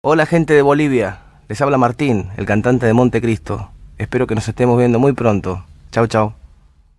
Hola gente de Bolivia, les habla Martín, el cantante de Montecristo. Espero que nos estemos viendo muy pronto. Chau chau.